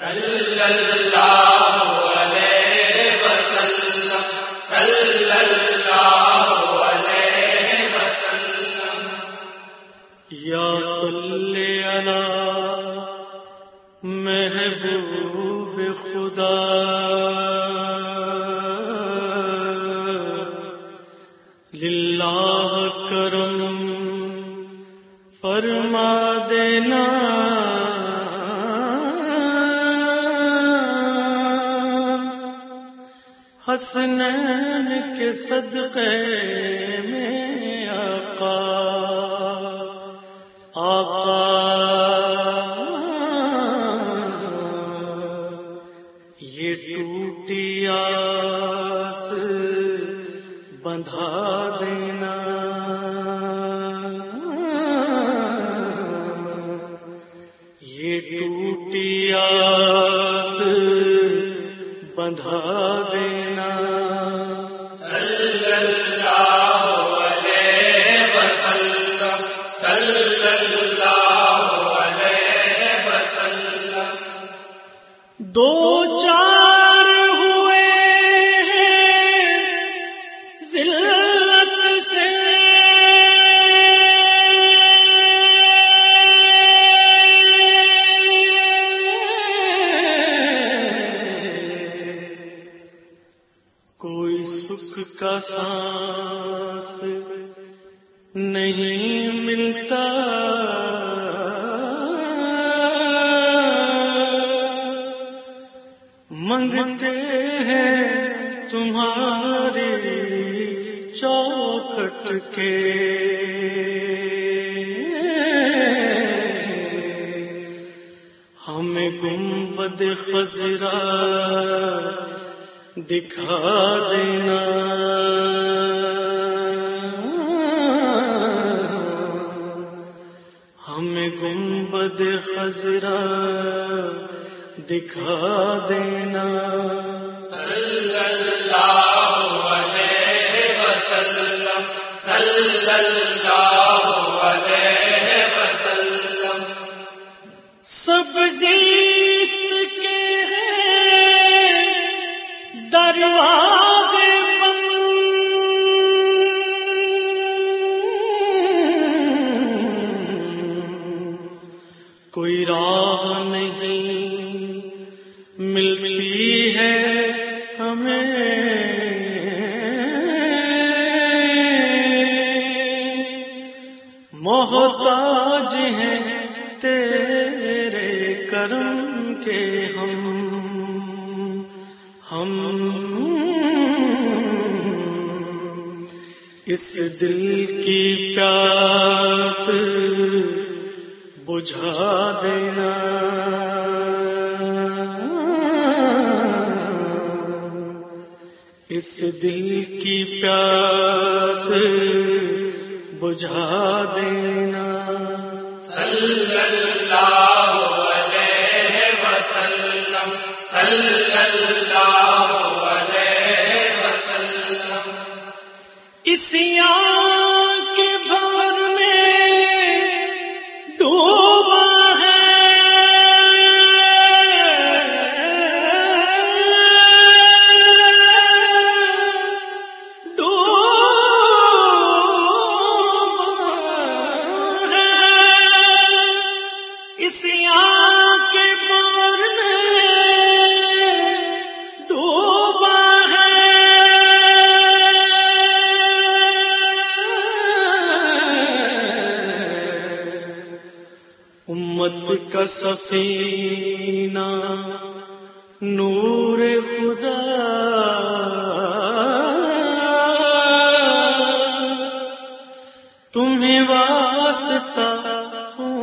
صلی اللہ علیہ وسلم صلی اللہ علیہ وسلم یا صلی علی محبوب خدا للہ کرم فرما دینا حسنین کے صدقے میں آقا آقا۔ یہ ٹوٹی آس بندھا دینا۔ یہ ٹوٹی آس بندھا دینا۔ سانس نہیں ملتا۔ منگتے ہیں تمہاری چوکٹ کے۔ ہمیں گنبد خزرا دکھا دینا۔ گنبد خزرا دکھا دینا۔ صلی اللہ علیہ وسلم صلی اللہ علیہ وسلم سب زیست کے ہیں دروازے ملتی ہے ہمیں۔ محتاج ہیں تیرے کرم کے ہم۔ ہم۔ اس دل کی پیاس بجھا دینا۔ اس دل کی پیاس بجھا دینا۔ صلی اللہ علیہ وسلم۔ صلی اللہ علیہ وسلم اسیا امت کا سفینہ نور خدا۔ تمہیں واسطہ خون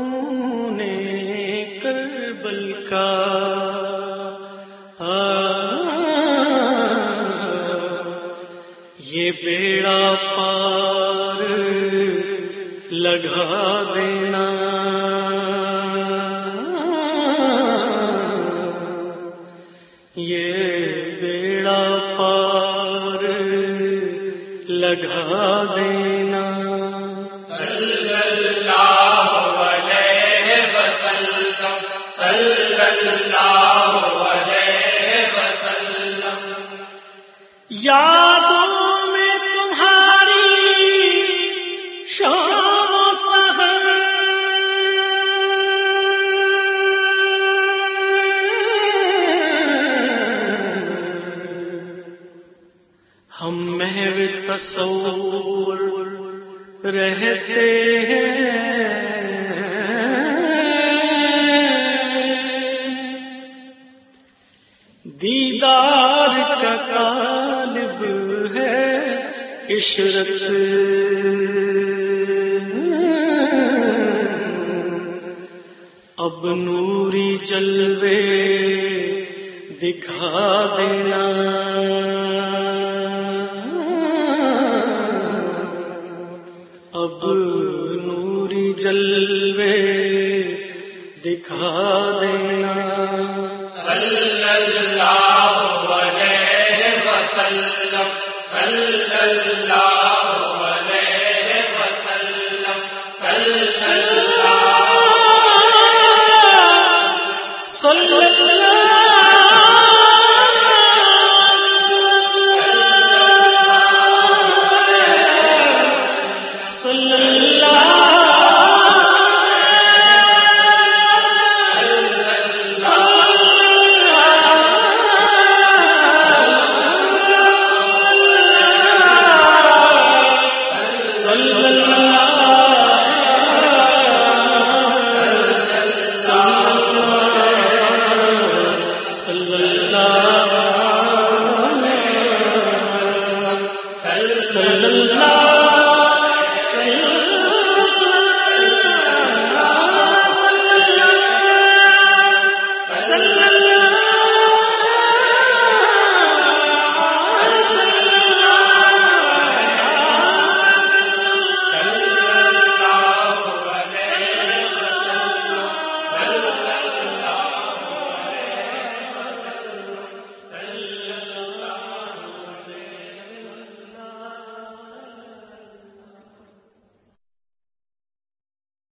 لگا دینا۔ یہ بیڑا پار لگا دینا۔ صلی اللہ علیہ وسلم صلی اللہ ہم محو تصور رہتے ہیں۔ دیدار کا طالب ہے عشرت۔ اب نوری جلوے دکھا دینا۔ جلوے دکھا دینا۔ صلی اللہ علیہ وسلم صلی اللہ